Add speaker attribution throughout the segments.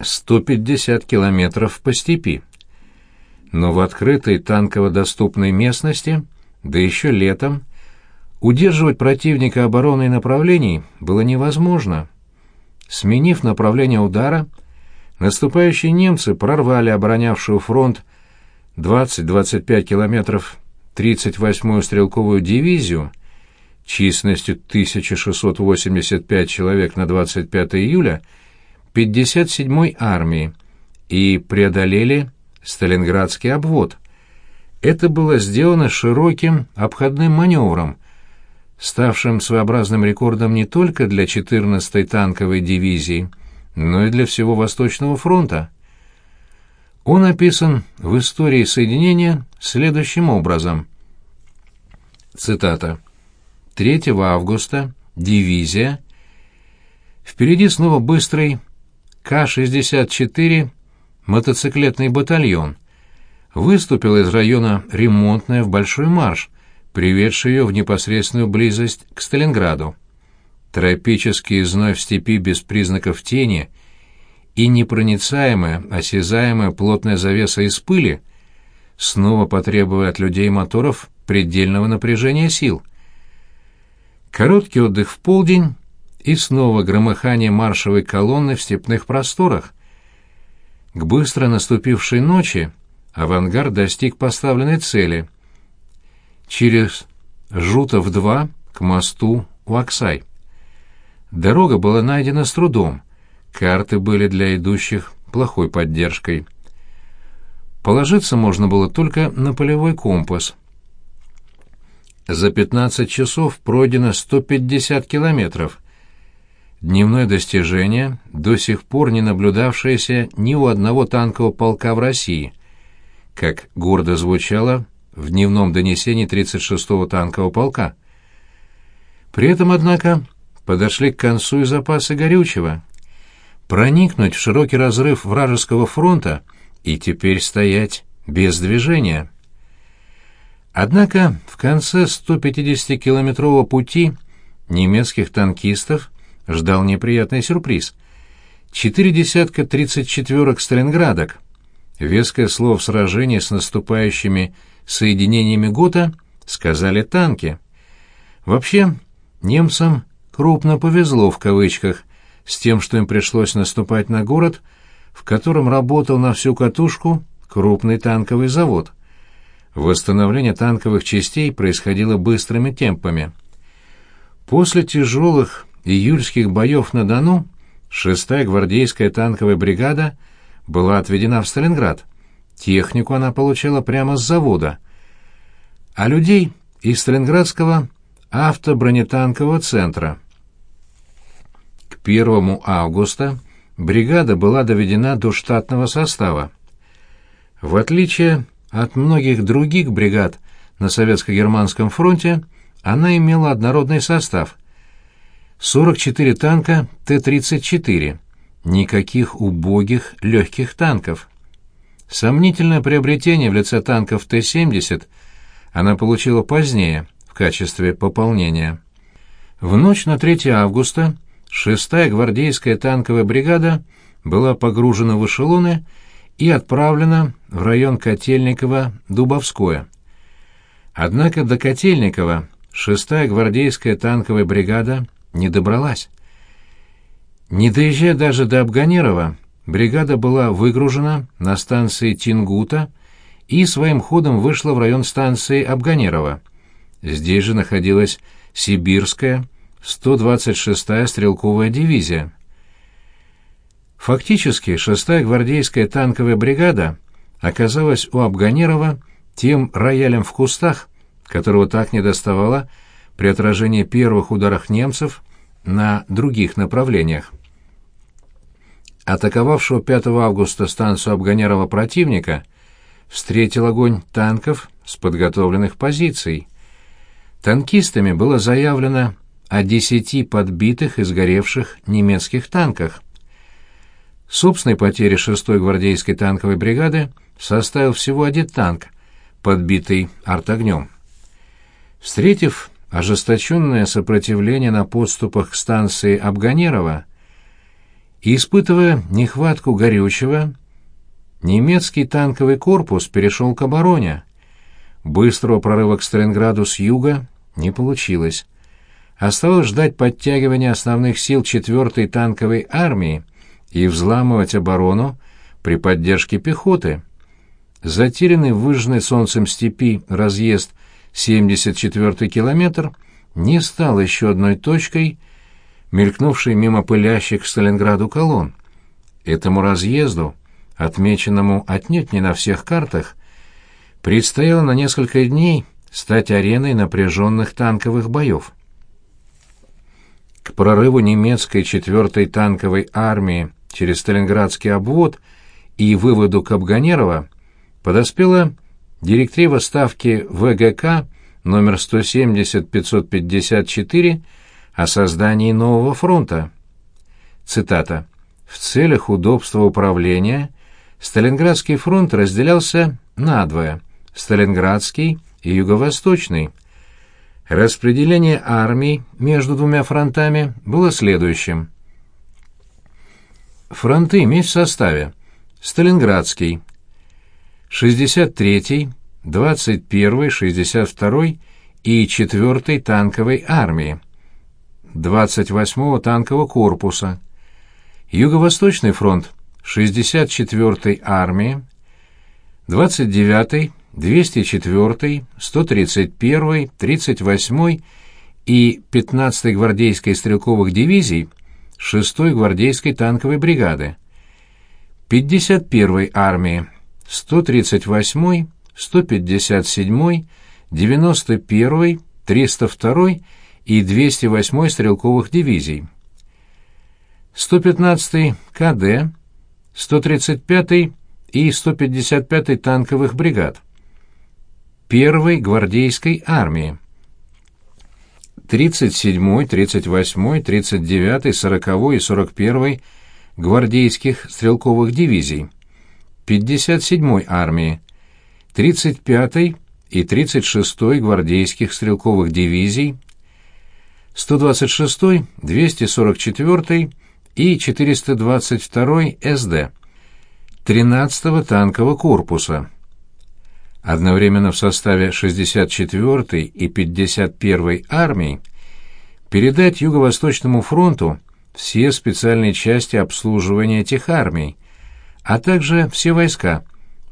Speaker 1: 150 километров по степи. Но в открытой танково-доступной местности, да еще летом, удерживать противника обороной направлений было невозможно. Сменив направление удара, наступающие немцы прорвали оборонявшую фронт 20-25 километров 38-ю стрелковую дивизию численностью 1685 человек на 25 июля 57-й армии и преодолели Сталинградский обвод. Это было сделано широким обходным маневром, ставшим своеобразным рекордом не только для 14-й танковой дивизии, но и для всего Восточного фронта. Он описан в истории соединения следующим образом. Цитата. 3 августа дивизия. Впереди снова быстрый К-64 мотоциклетный батальон. Выступил из района Ремонтная в Большой марш, приведший ее в непосредственную близость к Сталинграду. Тропический зной в степи без признаков тени — и непроницаемая, осязаемая плотная завеса из пыли снова потребует от людей моторов предельного напряжения сил. Короткий отдых в полдень и снова громыхание маршевой колонны в степных просторах. К быстро наступившей ночи авангард достиг поставленной цели. Через Жутов-2 к мосту Уаксай. Дорога была найдена с трудом, Карты были для идущих плохой поддержкой. Положиться можно было только на полевой компас. За 15 часов пройдено 150 километров. Дневное достижение, до сих пор не наблюдавшееся ни у одного танкового полка в России, как гордо звучало в дневном донесении 36-го танкового полка. При этом, однако, подошли к концу и запасы горючего, проникнуть в широкий разрыв вражеского фронта и теперь стоять без движения. Однако в конце 150-километрового пути немецких танкистов ждал неприятный сюрприз. Четыре десятка тридцать четверок сталинградок. Веское слово в сражении с наступающими соединениями ГУТа сказали танки. Вообще, немцам крупно повезло в кавычках – с тем, что им пришлось наступать на город, в котором работал на всю катушку крупный танковый завод. Восстановление танковых частей происходило быстрыми темпами. После тяжелых июльских боев на Дону 6-я гвардейская танковая бригада была отведена в Сталинград. Технику она получила прямо с завода, а людей — из Сталинградского автобронетанкового центра — 1 августа бригада была доведена до штатного состава. В отличие от многих других бригад на советско-германском фронте, она имела однородный состав. 44 танка Т-34, никаких убогих легких танков. Сомнительное приобретение в лице танков Т-70 она получила позднее в качестве пополнения. В ночь на 3 августа Шестая гвардейская танковая бригада была погружена в эшелоны и отправлена в район Котельниково-Дубовское. Однако до Котельникова шестая гвардейская танковая бригада не добралась. Не доезжая даже до Абганерова, бригада была выгружена на станции Тингута и своим ходом вышла в район станции Абганерова. Здесь же находилась Сибирская, 126-я стрелковая дивизия. Фактически 6-я гвардейская танковая бригада оказалась у Абганерова тем роялем в кустах, которого так недоставало при отражении первых ударов немцев на других направлениях. Атаковавшего 5 августа станцию Абганерова противника встретил огонь танков с подготовленных позиций. Танкистами было заявлено о десяти подбитых и сгоревших немецких танках. Собственной потери 6-й гвардейской танковой бригады составил всего один танк, подбитый артогнем. Встретив ожесточенное сопротивление на подступах к станции Абганерова и испытывая нехватку горючего, немецкий танковый корпус перешел к обороне. Быстрого прорыва к Сталинграду с юга не получилось. Осталось ждать подтягивания основных сил 4-й танковой армии и взламывать оборону при поддержке пехоты. Затерянный в выжженной солнцем степи разъезд 74-й километр не стал еще одной точкой, мелькнувшей мимо пылящих к Сталинграду колонн. Этому разъезду, отмеченному отнюдь не на всех картах, предстояло на несколько дней стать ареной напряженных танковых боев. К прорыву немецкой 4-й танковой армии через Сталинградский обвод и выводу Кабганерова подоспела директива ставки ВГК номер 170-554 о создании нового фронта. Цитата. «В целях удобства управления Сталинградский фронт разделялся надвое – Сталинградский и Юго-Восточный – Распределение армий между двумя фронтами было следующим. Фронты имеют в составе Сталинградский, 63-й, 21-й, 62-й и 4-й танковой армии, 28-го танкового корпуса, Юго-Восточный фронт 64-й армии, 29-й, 204, 131, 38 и 15-й гвардейской стрелковых дивизий 6-й гвардейской танковой бригады, 51-й армии, 138, 157, 91, 302 и 208 стрелковых дивизий, 115 КД, 135 и 155 танковых бригад, первой гвардейской армии. 37-й, 38-й, 39-й, 40-й и 41-й гвардейских стрелковых дивизий, 57-й армии, 35-й и 36-й гвардейских стрелковых дивизий, 126-й, 244-й и 422-й СД, 13-го танкового корпуса, одновременно в составе 64-й и 51-й армий, передать Юго-Восточному фронту все специальные части обслуживания этих армий, а также все войска,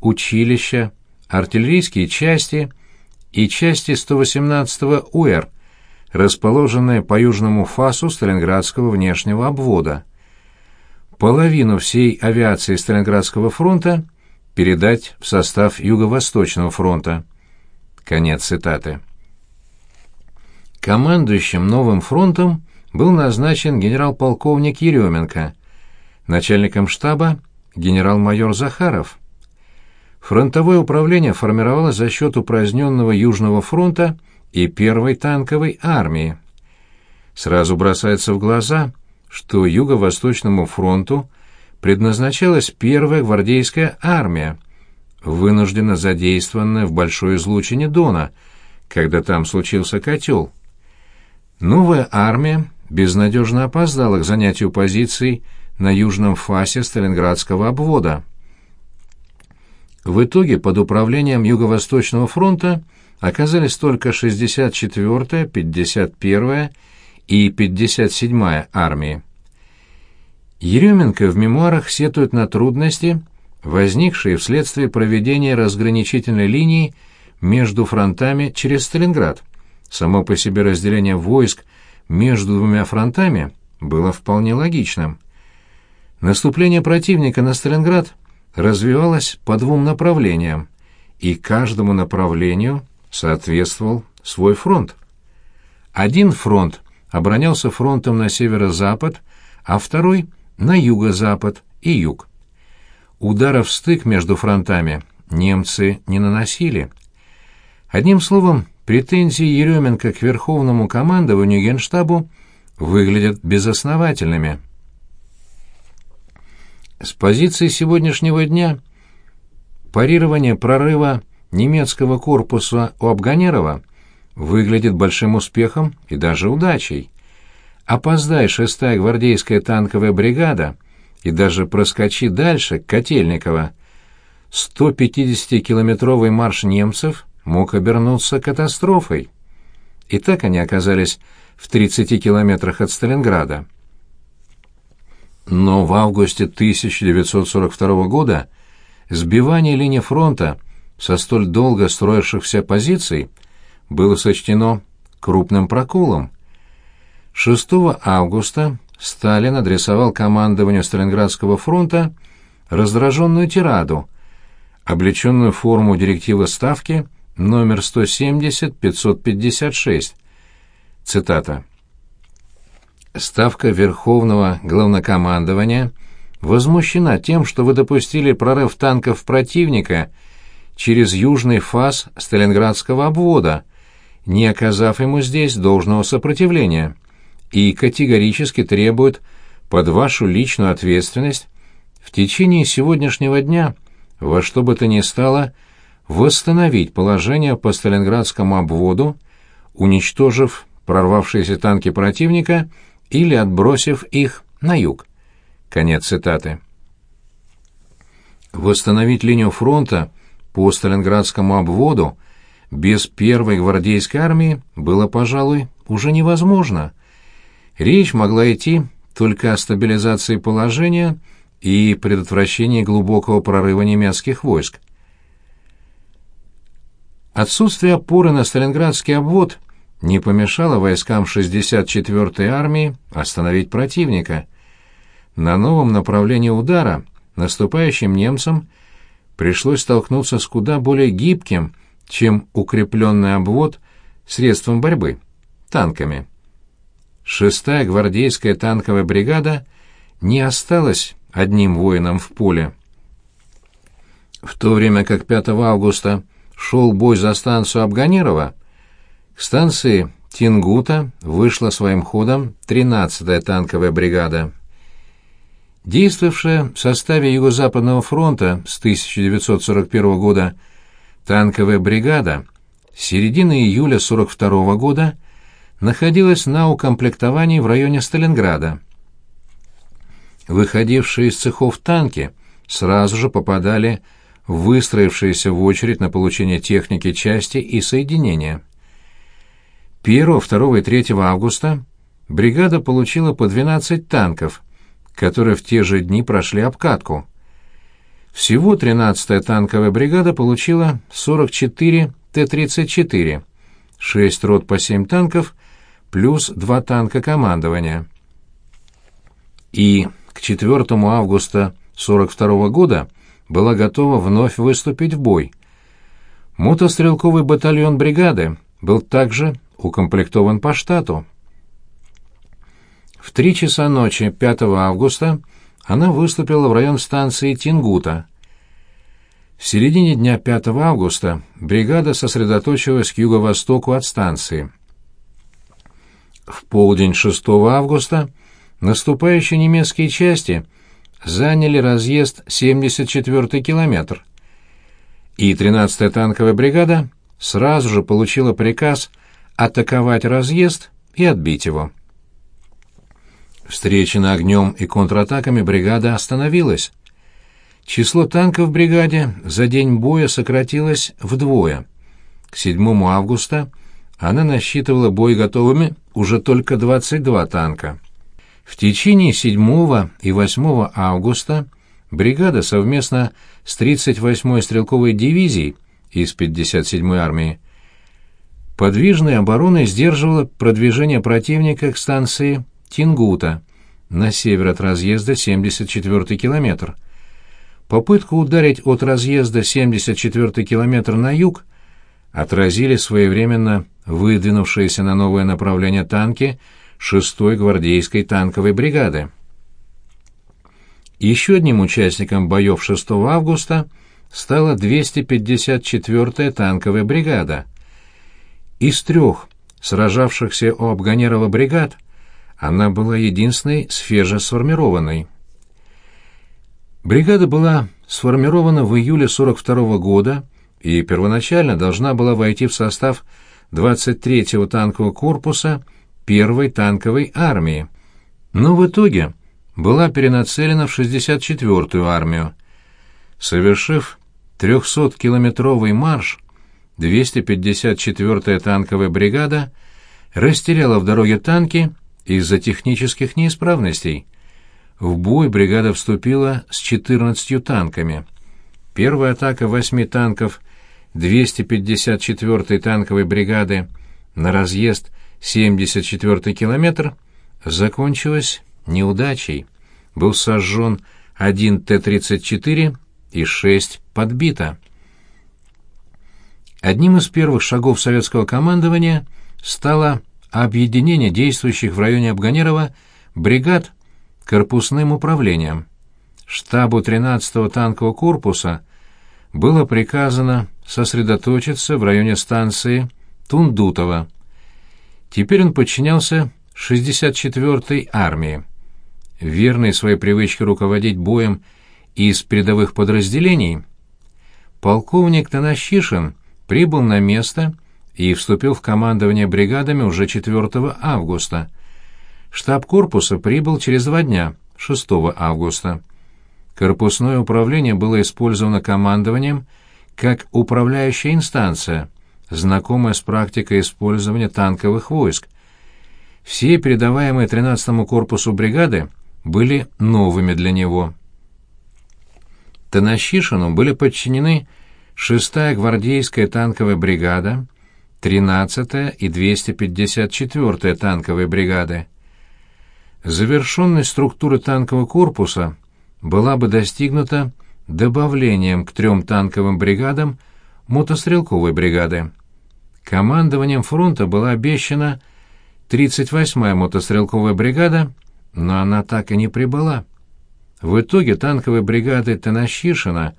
Speaker 1: училища, артиллерийские части и части 118-го УР, расположенные по южному фасу Сталинградского внешнего обвода. Половину всей авиации Сталинградского фронта – передать в состав Юго-Восточного фронта. Конец цитаты. Командующим новым фронтом был назначен генерал-полковник Еременко, начальником штаба генерал-майор Захаров. Фронтовое управление формировалось за счет упраздненного Южного фронта и Первой танковой армии. Сразу бросается в глаза, что Юго-Восточному фронту – предназначалась первая гвардейская армия, вынужденно задействованная в большой излучине Дона, когда там случился котел. Новая армия безнадежно опоздала к занятию позиций на южном фасе Сталинградского обвода. В итоге под управлением Юго-Восточного фронта оказались только 64-я, 51-я и 57-я армии. Еременко в мемуарах сетует на трудности, возникшие вследствие проведения разграничительной линии между фронтами через Сталинград. Само по себе разделение войск между двумя фронтами было вполне логичным. Наступление противника на Сталинград развивалось по двум направлениям, и каждому направлению соответствовал свой фронт. Один фронт оборонялся фронтом на северо-запад, а второй — на юго-запад и юг. Ударов в стык между фронтами немцы не наносили. Одним словом, претензии Еременко к Верховному командованию Генштабу выглядят безосновательными. С позиции сегодняшнего дня парирование прорыва немецкого корпуса у Абганерова выглядит большим успехом и даже удачей. Опоздай шестая гвардейская танковая бригада, и даже проскочи дальше, к Котельниково, 150-километровый марш немцев мог обернуться катастрофой. И так они оказались в 30 километрах от Сталинграда. Но в августе 1942 года сбивание линии фронта со столь долго строившихся позиций было сочтено крупным проколом. 6 августа Сталин адресовал командованию Сталинградского фронта раздраженную тираду, облеченную форму директивы Ставки номер 170-556. Цитата. Ставка Верховного Главнокомандования возмущена тем, что вы допустили прорыв танков противника через южный фаз Сталинградского обвода, не оказав ему здесь должного сопротивления, и категорически требует под вашу личную ответственность в течение сегодняшнего дня во что бы то ни стало восстановить положение по Сталинградскому обводу, уничтожив прорвавшиеся танки противника или отбросив их на юг. Конец цитаты. Восстановить линию фронта по Сталинградскому обводу без первой гвардейской армии было, пожалуй, уже невозможно. Речь могла идти только о стабилизации положения и предотвращении глубокого прорыва немецких войск. Отсутствие опоры на Сталинградский обвод – не помешало войскам 64-й армии остановить противника. На новом направлении удара наступающим немцам пришлось столкнуться с куда более гибким, чем укрепленный обвод, средством борьбы — танками. Шестая гвардейская танковая бригада не осталась одним воином в поле. В то время как 5 августа шел бой за станцию Абганерова, станции Тингута вышла своим ходом 13-я танковая бригада. Действовавшая в составе Юго-Западного фронта с 1941 года танковая бригада с середины июля 1942 года находилась на укомплектовании в районе Сталинграда. Выходившие из цехов танки сразу же попадали в выстроившиеся в очередь на получение техники части и соединения. 1, 2 и 3 августа бригада получила по 12 танков, которые в те же дни прошли обкатку. Всего 13-я танковая бригада получила 44 Т-34, 6 рот по 7 танков, плюс 2 танка командования. И к 4 августа 42 года была готова вновь выступить в бой. Мотострелковый батальон бригады был также укомплектован по штату. В три часа ночи 5 августа она выступила в район станции Тингута. В середине дня 5 августа бригада сосредоточилась к юго-востоку от станции. В полдень 6 августа наступающие немецкие части заняли разъезд 74-й километр, и 13-я танковая бригада сразу же получила приказ атаковать разъезд и отбить его. Встречена огнем и контратаками бригада остановилась. Число танков в бригаде за день боя сократилось вдвое. К 7 августа она насчитывала боеготовыми уже только 22 танка. В течение 7 и 8 августа бригада совместно с 38-й стрелковой дивизией из 57-й армии подвижной обороной сдерживала продвижение противника к станции Тингута на север от разъезда 74-й километр. Попытку ударить от разъезда 74-й километр на юг отразили своевременно выдвинувшиеся на новое направление танки 6-й гвардейской танковой бригады. Еще одним участником боев 6 августа стала 254-я танковая бригада – из трех сражавшихся у Абганерова бригад она была единственной свеже сформированной. Бригада была сформирована в июле 42 -го года и первоначально должна была войти в состав 23-го танкового корпуса 1-й танковой армии. Но в итоге была перенацелена в 64-ю армию. Совершив 300-километровый марш, 254-я танковая бригада растеряла в дороге танки из-за технических неисправностей. В бой бригада вступила с 14 танками. Первая атака восьми танков 254-й танковой бригады на разъезд 74-й километр закончилась неудачей. Был сожжен один Т-34 и шесть подбито. Одним из первых шагов советского командования стало объединение действующих в районе Абганерова бригад корпусным управлением. Штабу 13-го танкового корпуса было приказано сосредоточиться в районе станции Тундутова. Теперь он подчинялся 64-й армии. Верный своей привычке руководить боем из передовых подразделений, полковник Танащишин прибыл на место и вступил в командование бригадами уже 4 августа. Штаб корпуса прибыл через два дня, 6 августа. Корпусное управление было использовано командованием как управляющая инстанция, знакомая с практикой использования танковых войск. Все передаваемые 13-му корпусу бригады были новыми для него. Танащишину были подчинены 6-я гвардейская танковая бригада, 13-я и 254-я танковые бригады. Завершенность структуры танкового корпуса была бы достигнута добавлением к трем танковым бригадам мотострелковой бригады. Командованием фронта была обещана 38-я мотострелковая бригада, но она так и не прибыла. В итоге танковые бригады Танащишина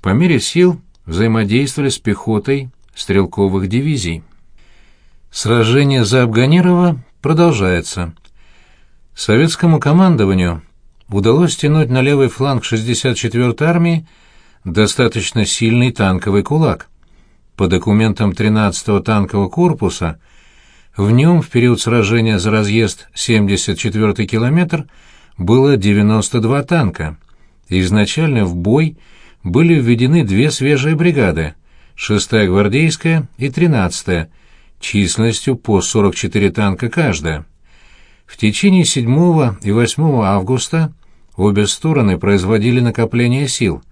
Speaker 1: по мере сил взаимодействовали с пехотой стрелковых дивизий. Сражение за Абганирова продолжается. Советскому командованию удалось тянуть на левый фланг 64-й армии достаточно сильный танковый кулак. По документам 13-го танкового корпуса в нем в период сражения за разъезд 74-й километр было 92 танка. Изначально в бой были введены две свежие бригады, 6-я гвардейская и 13-я, численностью по 44 танка каждая. В течение 7 и 8 августа обе стороны производили накопление сил.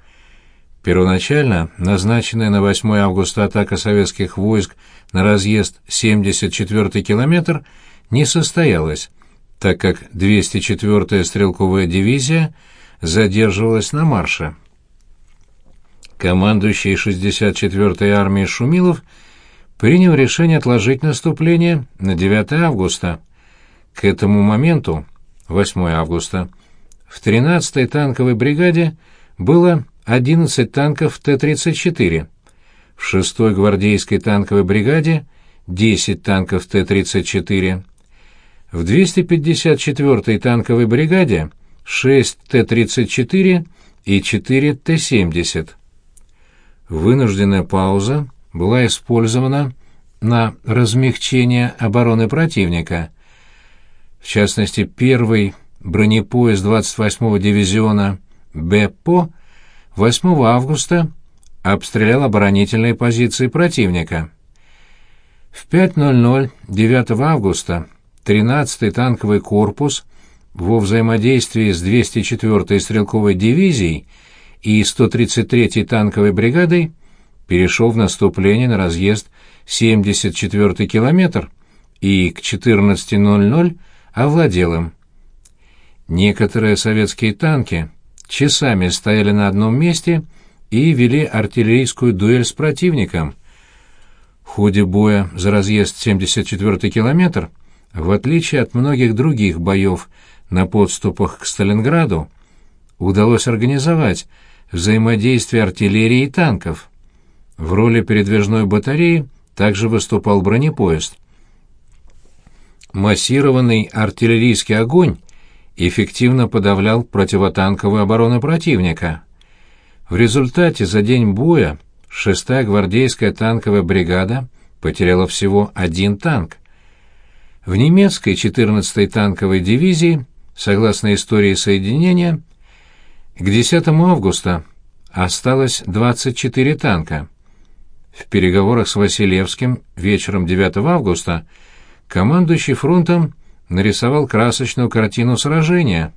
Speaker 1: Первоначально назначенная на 8 августа атака советских войск на разъезд 74-й километр не состоялась, так как 204-я стрелковая дивизия задерживалась на марше. Командующий 64-й армией Шумилов принял решение отложить наступление на 9 августа. К этому моменту, 8 августа, в 13-й танковой бригаде было 11 танков Т-34, в 6-й гвардейской танковой бригаде 10 танков Т-34, в 254-й танковой бригаде 6 Т-34 и 4 Т-70. Вынужденная пауза была использована на размягчение обороны противника. В частности, первый бронепоезд 28-го дивизиона БПО 8 августа обстрелял оборонительные позиции противника. В 5.00 9 августа 13-й танковый корпус во взаимодействии с 204-й стрелковой дивизией и 133-й танковой бригадой перешел в наступление на разъезд 74-й километр и к 14.00 овладел им. Некоторые советские танки часами стояли на одном месте и вели артиллерийскую дуэль с противником. В ходе боя за разъезд 74-й километр в отличие от многих других боев на подступах к Сталинграду, удалось организовать взаимодействие артиллерии и танков. В роли передвижной батареи также выступал бронепоезд. Массированный артиллерийский огонь эффективно подавлял противотанковую оборону противника. В результате за день боя 6-я гвардейская танковая бригада потеряла всего один танк. В немецкой 14-й танковой дивизии согласно истории соединения, к 10 августа осталось 24 танка. В переговорах с Василевским вечером 9 августа командующий фронтом нарисовал красочную картину сражения.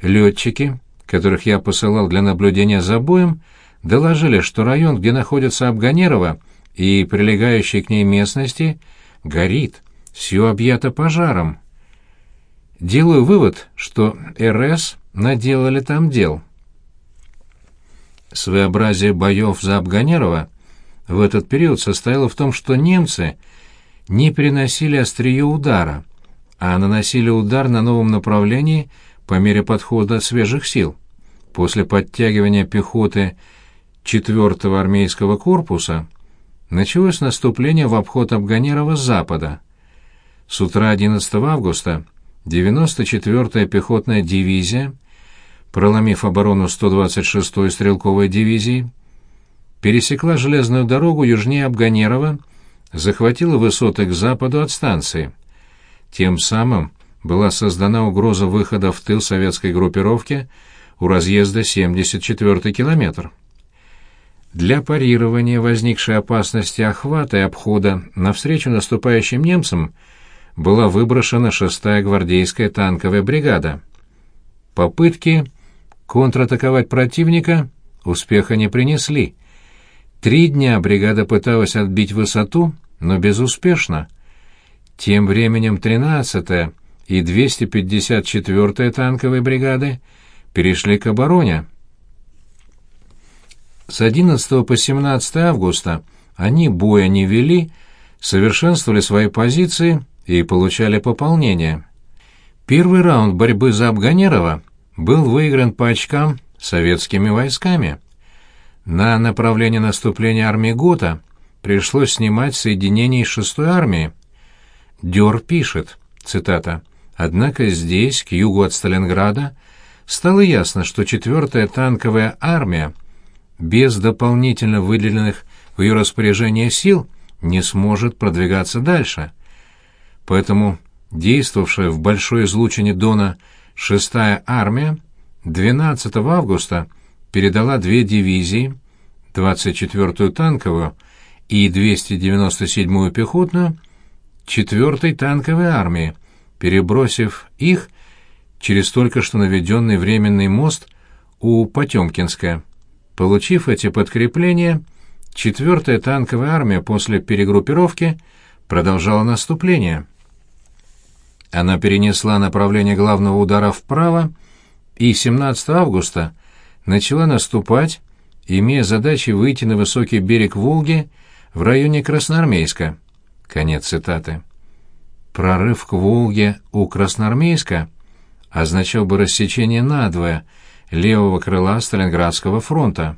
Speaker 1: Летчики, которых я посылал для наблюдения за боем, доложили, что район, где находится Абганерова и прилегающие к ней местности, горит, все объято пожаром. Делаю вывод, что РС наделали там дел. Своеобразие боев за Абганерова в этот период состояло в том, что немцы не переносили острие удара, а наносили удар на новом направлении по мере подхода свежих сил. После подтягивания пехоты 4-го армейского корпуса началось наступление в обход Абганерова с запада. С утра 11 августа 94-я пехотная дивизия, проломив оборону 126-й стрелковой дивизии, пересекла железную дорогу южнее Абганерова, захватила высоты к западу от станции. Тем самым была создана угроза выхода в тыл советской группировки у разъезда 74-й километр. Для парирования возникшей опасности охвата и обхода навстречу наступающим немцам была выброшена 6-я гвардейская танковая бригада. Попытки контратаковать противника успеха не принесли. Три дня бригада пыталась отбить высоту, но безуспешно. Тем временем 13-я и 254-я танковые бригады перешли к обороне. С 11 по 17 августа они боя не вели, совершенствовали свои позиции и получали пополнение. Первый раунд борьбы за Абганерова был выигран по очкам советскими войсками. На направление наступления армии Гота пришлось снимать соединение из 6-й армии. Дёр пишет, цитата, «Однако здесь, к югу от Сталинграда, стало ясно, что 4-я танковая армия — без дополнительно выделенных в ее распоряжение сил не сможет продвигаться дальше. Поэтому действовавшая в большой излучине Дона 6-я армия 12 августа передала две дивизии, 24-ю танковую и 297-ю пехотную, 4-й танковой армии, перебросив их через только что наведенный временный мост у Потемкинска. Получив эти подкрепления, четвертая танковая армия после перегруппировки продолжала наступление. Она перенесла направление главного удара вправо и 17 августа начала наступать, имея задачей выйти на высокий берег Волги в районе Красноармейска. Конец цитаты. Прорыв к Волге у Красноармейска означал бы рассечение надвое – левого крыла Сталинградского фронта.